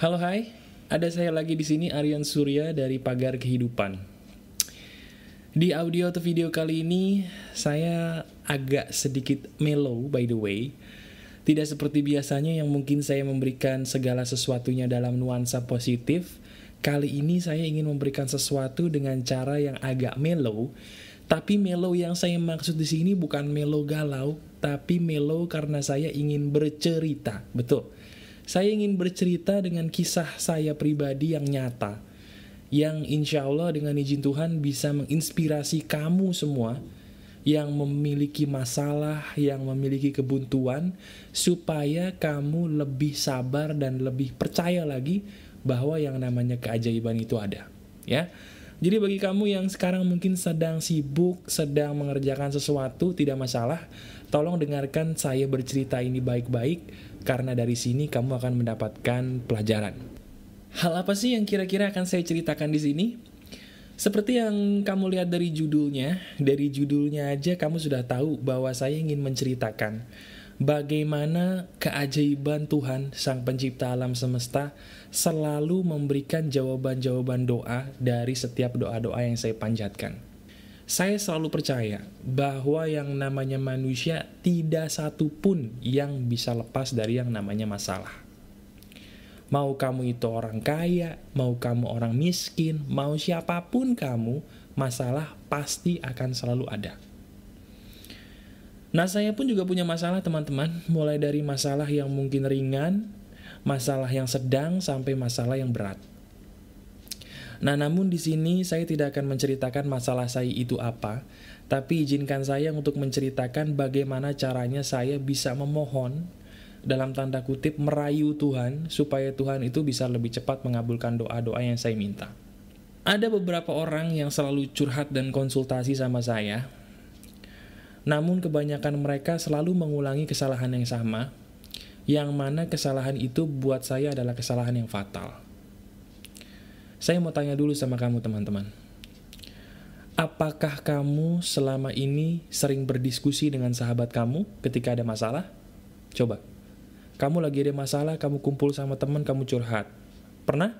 Halo hai, ada saya lagi di sini Aryan Surya dari Pagar Kehidupan. Di audio atau video kali ini saya agak sedikit mellow by the way. Tidak seperti biasanya yang mungkin saya memberikan segala sesuatunya dalam nuansa positif. Kali ini saya ingin memberikan sesuatu dengan cara yang agak mellow. Tapi mellow yang saya maksud di sini bukan mellow galau, tapi mellow karena saya ingin bercerita. Betul saya ingin bercerita dengan kisah saya pribadi yang nyata, yang insya Allah dengan izin Tuhan bisa menginspirasi kamu semua yang memiliki masalah, yang memiliki kebuntuan, supaya kamu lebih sabar dan lebih percaya lagi bahwa yang namanya keajaiban itu ada. Ya, jadi bagi kamu yang sekarang mungkin sedang sibuk, sedang mengerjakan sesuatu, tidak masalah. Tolong dengarkan saya bercerita ini baik-baik karena dari sini kamu akan mendapatkan pelajaran. Hal apa sih yang kira-kira akan saya ceritakan di sini? Seperti yang kamu lihat dari judulnya, dari judulnya aja kamu sudah tahu bahwa saya ingin menceritakan bagaimana keajaiban Tuhan, Sang Pencipta alam semesta, selalu memberikan jawaban-jawaban doa dari setiap doa-doa yang saya panjatkan. Saya selalu percaya bahwa yang namanya manusia tidak satu pun yang bisa lepas dari yang namanya masalah. Mau kamu itu orang kaya, mau kamu orang miskin, mau siapa pun kamu, masalah pasti akan selalu ada. Nah saya pun juga punya masalah teman-teman, mulai dari masalah yang mungkin ringan, masalah yang sedang, sampai masalah yang berat. Nah, namun di sini saya tidak akan menceritakan masalah saya itu apa, tapi izinkan saya untuk menceritakan bagaimana caranya saya bisa memohon dalam tanda kutip merayu Tuhan supaya Tuhan itu bisa lebih cepat mengabulkan doa-doa yang saya minta. Ada beberapa orang yang selalu curhat dan konsultasi sama saya, namun kebanyakan mereka selalu mengulangi kesalahan yang sama, yang mana kesalahan itu buat saya adalah kesalahan yang fatal. Saya mau tanya dulu sama kamu teman-teman. Apakah kamu selama ini sering berdiskusi dengan sahabat kamu ketika ada masalah? Coba. Kamu lagi ada masalah, kamu kumpul sama teman, kamu curhat. Pernah?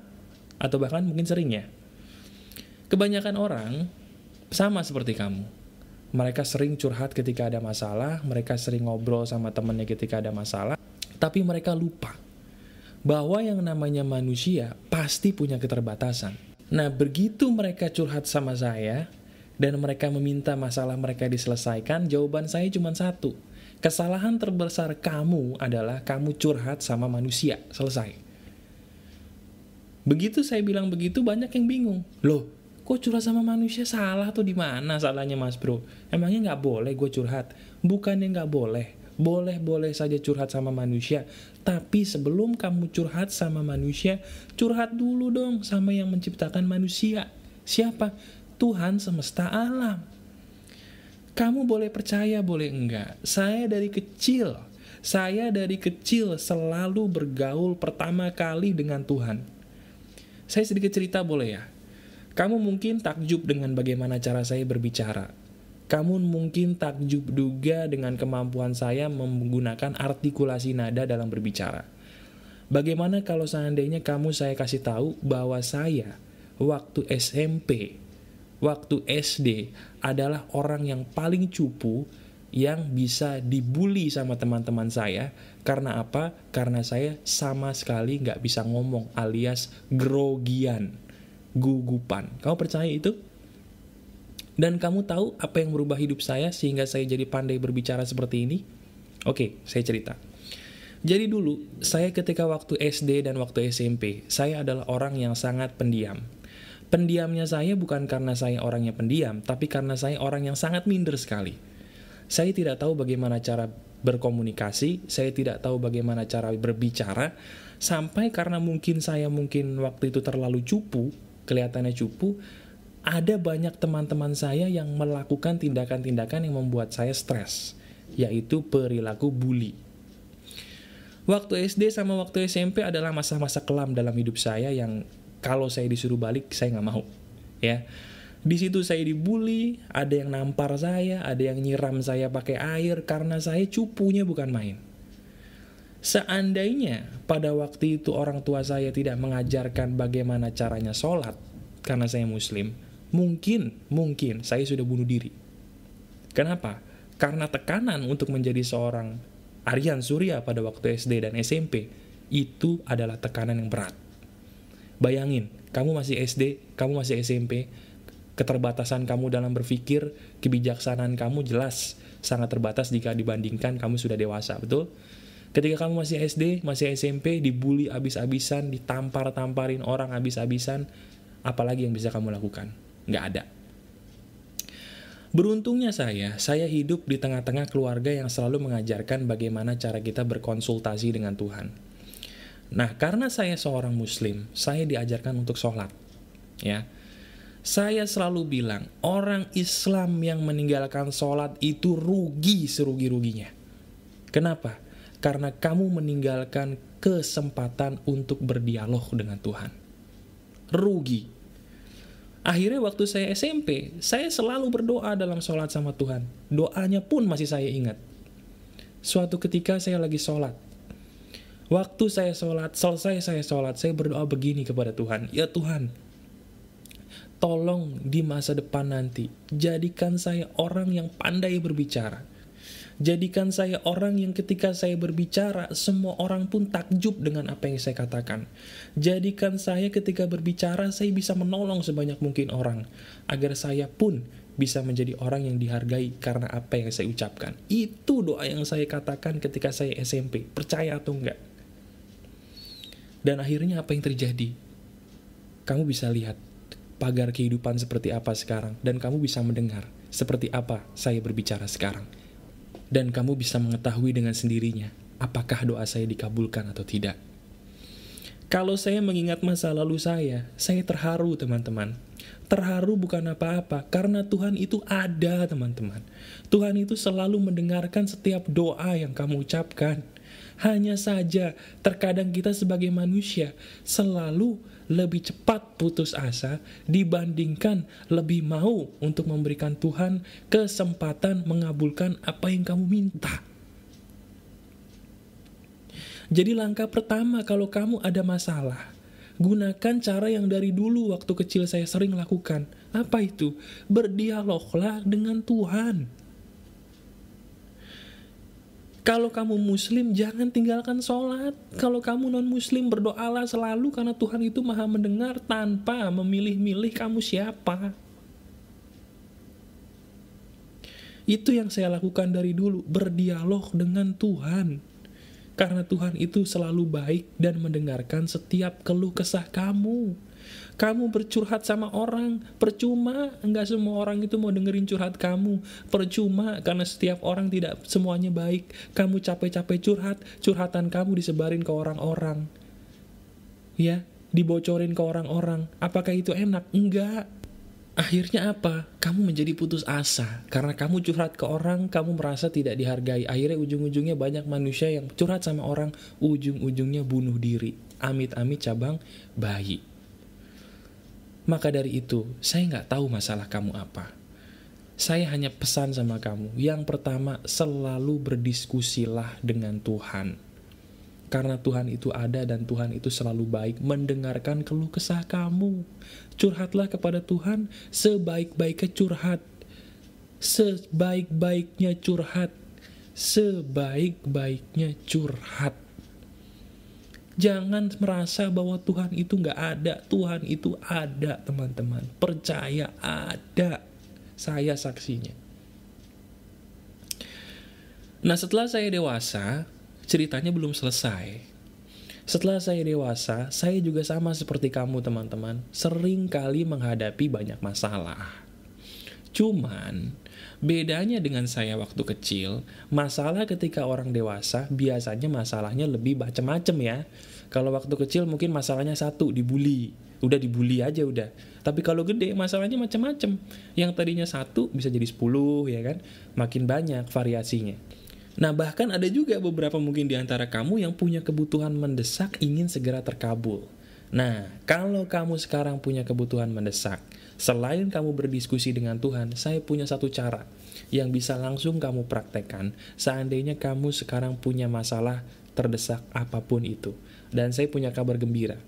Atau bahkan mungkin sering ya? Kebanyakan orang sama seperti kamu. Mereka sering curhat ketika ada masalah, mereka sering ngobrol sama temannya ketika ada masalah, tapi mereka lupa bahwa yang namanya manusia pasti punya keterbatasan. Nah, begitu mereka curhat sama saya, dan mereka meminta masalah mereka diselesaikan, jawaban saya cuma satu. Kesalahan terbesar kamu adalah kamu curhat sama manusia. Selesai. Begitu saya bilang begitu, banyak yang bingung. Loh, kok curhat sama manusia salah tuh di mana salahnya mas bro? Emangnya nggak boleh gue curhat? Bukannya nggak boleh boleh-boleh saja curhat sama manusia. Tapi sebelum kamu curhat sama manusia, curhat dulu dong sama yang menciptakan manusia. Siapa? Tuhan semesta alam. Kamu boleh percaya, boleh enggak. Saya dari kecil, saya dari kecil selalu bergaul pertama kali dengan Tuhan. Saya sedikit cerita boleh ya? Kamu mungkin takjub dengan bagaimana cara saya berbicara. Kamu mungkin takjub duga dengan kemampuan saya menggunakan artikulasi nada dalam berbicara. Bagaimana kalau seandainya kamu saya kasih tahu bahwa saya waktu SMP, waktu SD adalah orang yang paling cupu yang bisa dibully sama teman-teman saya karena apa? Karena saya sama sekali nggak bisa ngomong alias grogian, gugupan. Kamu percaya itu? Dan kamu tahu apa yang merubah hidup saya sehingga saya jadi pandai berbicara seperti ini? Oke, saya cerita. Jadi dulu, saya ketika waktu SD dan waktu SMP, saya adalah orang yang sangat pendiam. Pendiamnya saya bukan karena saya orangnya pendiam, tapi karena saya orang yang sangat minder sekali. Saya tidak tahu bagaimana cara berkomunikasi, saya tidak tahu bagaimana cara berbicara, sampai karena mungkin saya mungkin waktu itu terlalu cupu, kelihatannya cupu, ada banyak teman-teman saya yang melakukan tindakan-tindakan yang membuat saya stres, yaitu perilaku bully. Waktu SD sama waktu SMP adalah masa-masa kelam dalam hidup saya yang kalau saya disuruh balik saya nggak mau, ya. Di situ saya dibully, ada yang nampar saya, ada yang nyiram saya pakai air karena saya cupunya bukan main. Seandainya pada waktu itu orang tua saya tidak mengajarkan bagaimana caranya sholat, karena saya muslim, mungkin, mungkin saya sudah bunuh diri. Kenapa? Karena tekanan untuk menjadi seorang Aryan Surya pada waktu SD dan SMP, itu adalah tekanan yang berat. Bayangin, kamu masih SD, kamu masih SMP, keterbatasan kamu dalam berpikir, kebijaksanaan kamu jelas sangat terbatas jika dibandingkan kamu sudah dewasa, betul? Ketika kamu masih SD, masih SMP, dibully abis-abisan, ditampar-tamparin orang abis-abisan, apalagi yang bisa kamu lakukan? Nggak ada. Beruntungnya saya, saya hidup di tengah-tengah keluarga yang selalu mengajarkan bagaimana cara kita berkonsultasi dengan Tuhan. Nah, karena saya seorang muslim, saya diajarkan untuk sholat. Ya, saya selalu bilang, orang Islam yang meninggalkan sholat itu rugi serugi-ruginya. Kenapa? karena kamu meninggalkan kesempatan untuk berdialog dengan Tuhan. Rugi. Akhirnya waktu saya SMP, saya selalu berdoa dalam sholat sama Tuhan. Doanya pun masih saya ingat. Suatu ketika saya lagi sholat. Waktu saya sholat, selesai saya sholat, saya berdoa begini kepada Tuhan. Ya Tuhan, tolong di masa depan nanti, jadikan saya orang yang pandai berbicara Jadikan saya orang yang ketika saya berbicara, semua orang pun takjub dengan apa yang saya katakan. Jadikan saya ketika berbicara, saya bisa menolong sebanyak mungkin orang. Agar saya pun bisa menjadi orang yang dihargai karena apa yang saya ucapkan. Itu doa yang saya katakan ketika saya SMP. Percaya atau enggak? Dan akhirnya apa yang terjadi? Kamu bisa lihat pagar kehidupan seperti apa sekarang. Dan kamu bisa mendengar seperti apa saya berbicara sekarang dan kamu bisa mengetahui dengan sendirinya apakah doa saya dikabulkan atau tidak. Kalau saya mengingat masa lalu saya, saya terharu teman-teman. Terharu bukan apa-apa, karena Tuhan itu ada teman-teman. Tuhan itu selalu mendengarkan setiap doa yang kamu ucapkan. Hanya saja, terkadang kita sebagai manusia selalu lebih cepat putus asa dibandingkan lebih mau untuk memberikan Tuhan kesempatan mengabulkan apa yang kamu minta. Jadi langkah pertama kalau kamu ada masalah, gunakan cara yang dari dulu waktu kecil saya sering lakukan. Apa itu? Berdialoglah dengan Tuhan. Kalau kamu muslim, jangan tinggalkan sholat. Kalau kamu non-muslim, berdoalah selalu karena Tuhan itu maha mendengar tanpa memilih-milih kamu siapa. Itu yang saya lakukan dari dulu, berdialog dengan Tuhan. Karena Tuhan itu selalu baik dan mendengarkan setiap keluh kesah kamu. Kamu bercurhat sama orang, percuma, enggak semua orang itu mau dengerin curhat kamu. Percuma, karena setiap orang tidak semuanya baik. Kamu capek-capek curhat, curhatan kamu disebarin ke orang-orang. Ya, dibocorin ke orang-orang. Apakah itu enak? Enggak. Akhirnya apa? Kamu menjadi putus asa. Karena kamu curhat ke orang, kamu merasa tidak dihargai. Akhirnya ujung-ujungnya banyak manusia yang curhat sama orang, ujung-ujungnya bunuh diri. Amit-amit cabang bayi. Maka dari itu, saya nggak tahu masalah kamu apa. Saya hanya pesan sama kamu, yang pertama selalu berdiskusilah dengan Tuhan. Karena Tuhan itu ada dan Tuhan itu selalu baik mendengarkan keluh kesah kamu. Curhatlah kepada Tuhan sebaik-baiknya curhat. Sebaik-baiknya curhat. Sebaik-baiknya curhat. Jangan merasa bahwa Tuhan itu nggak ada. Tuhan itu ada, teman-teman. Percaya ada. Saya saksinya. Nah, setelah saya dewasa, ceritanya belum selesai. Setelah saya dewasa, saya juga sama seperti kamu, teman-teman. Sering kali menghadapi banyak masalah. Cuman, bedanya dengan saya waktu kecil, masalah ketika orang dewasa biasanya masalahnya lebih macam-macam ya. Kalau waktu kecil mungkin masalahnya satu, dibully. Udah dibully aja udah. Tapi kalau gede masalahnya macam-macam. Yang tadinya satu bisa jadi sepuluh ya kan. Makin banyak variasinya. Nah bahkan ada juga beberapa mungkin di antara kamu yang punya kebutuhan mendesak ingin segera terkabul. Nah, kalau kamu sekarang punya kebutuhan mendesak, selain kamu berdiskusi dengan Tuhan, saya punya satu cara yang bisa langsung kamu praktekkan seandainya kamu sekarang punya masalah terdesak apa pun itu. Dan saya punya kabar gembira.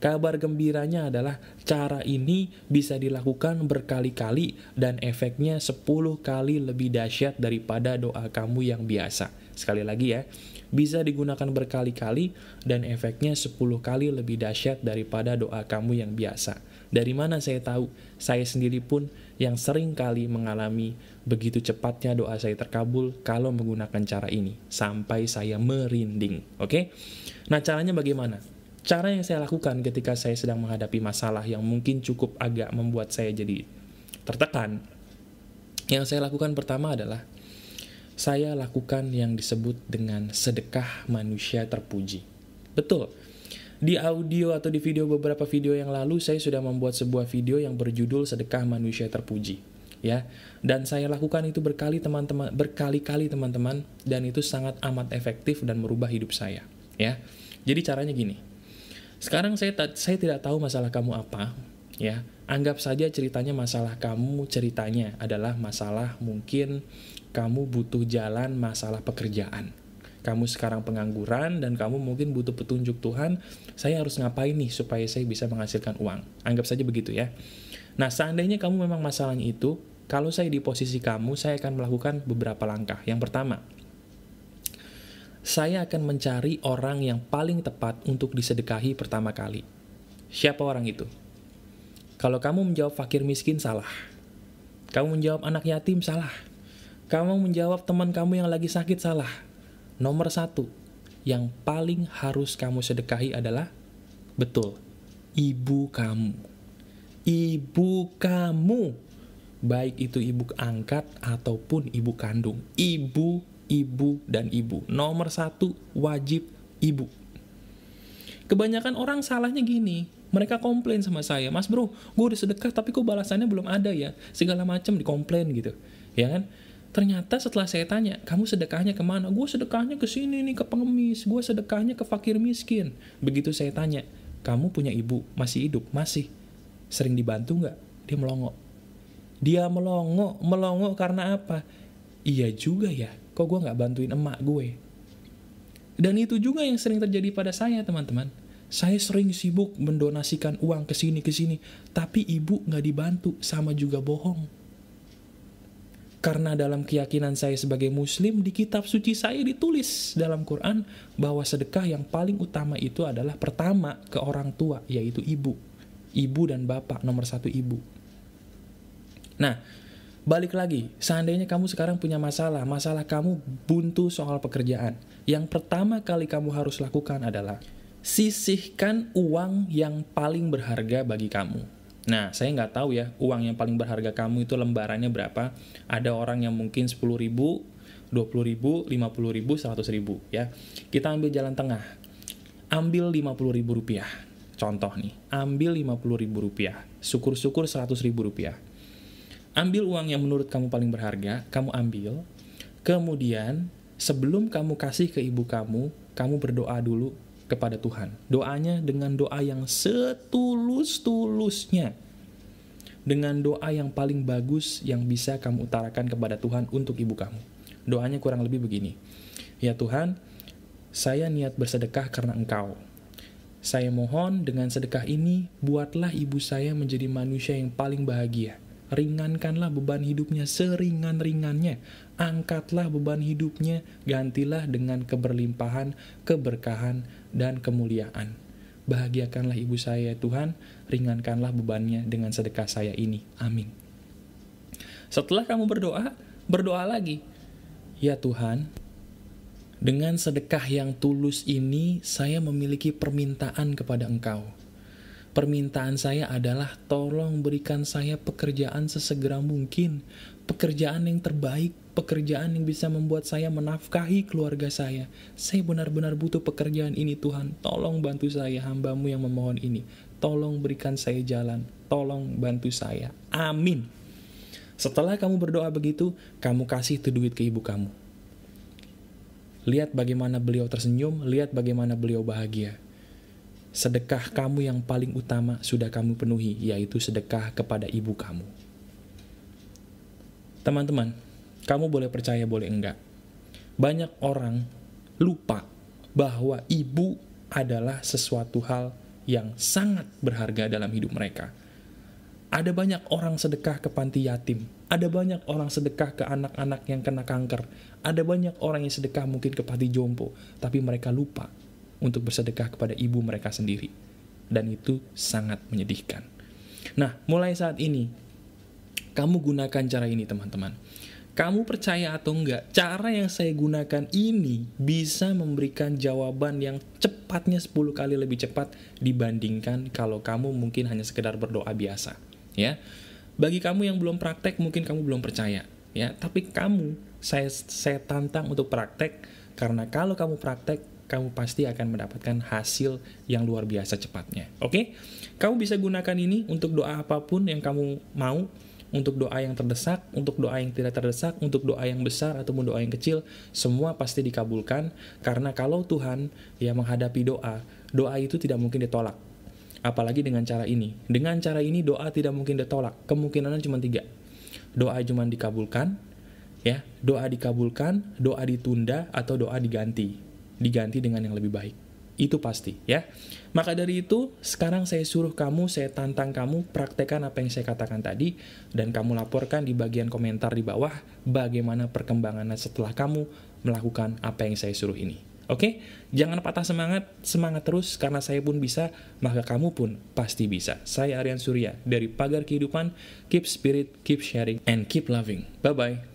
Kabar gembiranya adalah cara ini bisa dilakukan berkali-kali dan efeknya 10 kali lebih dahsyat daripada doa kamu yang biasa. Sekali lagi ya, bisa digunakan berkali-kali dan efeknya 10 kali lebih dahsyat daripada doa kamu yang biasa. Dari mana saya tahu? Saya sendiri pun yang sering kali mengalami begitu cepatnya doa saya terkabul kalau menggunakan cara ini. Sampai saya merinding. Oke? Nah caranya bagaimana? Cara yang saya lakukan ketika saya sedang menghadapi masalah yang mungkin cukup agak membuat saya jadi tertekan, yang saya lakukan pertama adalah saya lakukan yang disebut dengan sedekah manusia terpuji. Betul, di audio atau di video beberapa video yang lalu saya sudah membuat sebuah video yang berjudul sedekah manusia terpuji ya dan saya lakukan itu berkali teman-teman berkali-kali teman-teman dan itu sangat amat efektif dan merubah hidup saya ya jadi caranya gini sekarang saya saya tidak tahu masalah kamu apa, ya. Anggap saja ceritanya masalah kamu ceritanya adalah masalah mungkin kamu butuh jalan masalah pekerjaan. Kamu sekarang pengangguran dan kamu mungkin butuh petunjuk Tuhan, saya harus ngapain nih supaya saya bisa menghasilkan uang. Anggap saja begitu ya. Nah, seandainya kamu memang masalahnya itu, kalau saya di posisi kamu, saya akan melakukan beberapa langkah. Yang pertama, saya akan mencari orang yang paling tepat untuk disedekahi pertama kali. Siapa orang itu? Kalau kamu menjawab fakir miskin, salah. Kamu menjawab anak yatim, salah. Kamu menjawab teman kamu yang lagi sakit, salah. Nomor satu, yang paling harus kamu sedekahi adalah, betul, ibu kamu. Ibu kamu. Baik itu ibu angkat ataupun ibu kandung. Ibu ibu, dan ibu. Nomor satu, wajib ibu. Kebanyakan orang salahnya gini, mereka komplain sama saya, Mas bro, gue udah sedekah tapi kok balasannya belum ada ya, segala macam dikomplain gitu, ya kan? Ternyata setelah saya tanya, kamu sedekahnya ke mana? Gue sedekahnya ke sini nih, ke pengemis. Gue sedekahnya ke fakir miskin. Begitu saya tanya, kamu punya ibu, masih hidup? Masih. Sering dibantu nggak? Dia melongo. Dia melongo, melongo karena apa? Iya juga ya, kok gue nggak bantuin emak gue? Dan itu juga yang sering terjadi pada saya, teman-teman. Saya sering sibuk mendonasikan uang ke sini ke sini, tapi ibu nggak dibantu, sama juga bohong. Karena dalam keyakinan saya sebagai muslim, di kitab suci saya ditulis dalam Quran bahwa sedekah yang paling utama itu adalah pertama ke orang tua, yaitu ibu. Ibu dan bapak, nomor satu ibu. Nah, Balik lagi, seandainya kamu sekarang punya masalah, masalah kamu buntu soal pekerjaan. Yang pertama kali kamu harus lakukan adalah sisihkan uang yang paling berharga bagi kamu. Nah, saya nggak tahu ya, uang yang paling berharga kamu itu lembarannya berapa. Ada orang yang mungkin 10 ribu, 20 ribu, 50 ribu, 100 ribu ya. Kita ambil jalan tengah. Ambil 50 ribu rupiah. Contoh nih, ambil 50 ribu rupiah. Syukur-syukur 100 ribu rupiah ambil uang yang menurut kamu paling berharga, kamu ambil. Kemudian, sebelum kamu kasih ke ibu kamu, kamu berdoa dulu kepada Tuhan. Doanya dengan doa yang setulus-tulusnya. Dengan doa yang paling bagus yang bisa kamu utarakan kepada Tuhan untuk ibu kamu. Doanya kurang lebih begini. Ya Tuhan, saya niat bersedekah karena Engkau. Saya mohon dengan sedekah ini, buatlah ibu saya menjadi manusia yang paling bahagia ringankanlah beban hidupnya seringan-ringannya. Angkatlah beban hidupnya, gantilah dengan keberlimpahan, keberkahan, dan kemuliaan. Bahagiakanlah ibu saya Tuhan, ringankanlah bebannya dengan sedekah saya ini. Amin. Setelah kamu berdoa, berdoa lagi. Ya Tuhan, dengan sedekah yang tulus ini, saya memiliki permintaan kepada Engkau Permintaan saya adalah tolong berikan saya pekerjaan sesegera mungkin, pekerjaan yang terbaik, pekerjaan yang bisa membuat saya menafkahi keluarga saya. Saya benar-benar butuh pekerjaan ini Tuhan, tolong bantu saya hambamu yang memohon ini. Tolong berikan saya jalan, tolong bantu saya. Amin. Setelah kamu berdoa begitu, kamu kasih itu duit ke ibu kamu. Lihat bagaimana beliau tersenyum, lihat bagaimana beliau bahagia sedekah kamu yang paling utama sudah kamu penuhi, yaitu sedekah kepada ibu kamu. Teman-teman, kamu boleh percaya, boleh enggak. Banyak orang lupa bahwa ibu adalah sesuatu hal yang sangat berharga dalam hidup mereka. Ada banyak orang sedekah ke panti yatim, ada banyak orang sedekah ke anak-anak yang kena kanker, ada banyak orang yang sedekah mungkin ke panti jompo, tapi mereka lupa untuk bersedekah kepada ibu mereka sendiri. Dan itu sangat menyedihkan. Nah, mulai saat ini, kamu gunakan cara ini teman-teman. Kamu percaya atau enggak, cara yang saya gunakan ini bisa memberikan jawaban yang cepatnya 10 kali lebih cepat dibandingkan kalau kamu mungkin hanya sekedar berdoa biasa ya. Bagi kamu yang belum praktek, mungkin kamu belum percaya, ya. Tapi kamu, saya saya tantang untuk praktek karena kalau kamu praktek, kamu pasti akan mendapatkan hasil yang luar biasa cepatnya. Oke? Kamu bisa gunakan ini untuk doa apa pun yang kamu mau, untuk doa yang terdesak, untuk doa yang tidak terdesak, untuk doa yang besar ataupun doa yang kecil, semua pasti dikabulkan karena kalau Tuhan ya menghadapi doa, doa itu tidak mungkin ditolak. Apalagi dengan cara ini. Dengan cara ini doa tidak mungkin ditolak. Kemungkinannya cuma tiga. Doa cuma dikabulkan, ya, doa dikabulkan, doa ditunda, atau doa diganti. Diganti dengan yang lebih baik. Itu pasti, ya. Maka dari itu, sekarang saya suruh kamu, saya tantang kamu, praktekkan apa yang saya katakan tadi, dan kamu laporkan di bagian komentar di bawah bagaimana perkembangannya setelah kamu melakukan apa yang saya suruh ini. Oke, jangan patah semangat, semangat terus karena saya pun bisa, maka kamu pun pasti bisa. Saya Aryan Surya dari Pagar Kehidupan, keep spirit, keep sharing, and keep loving. Bye-bye.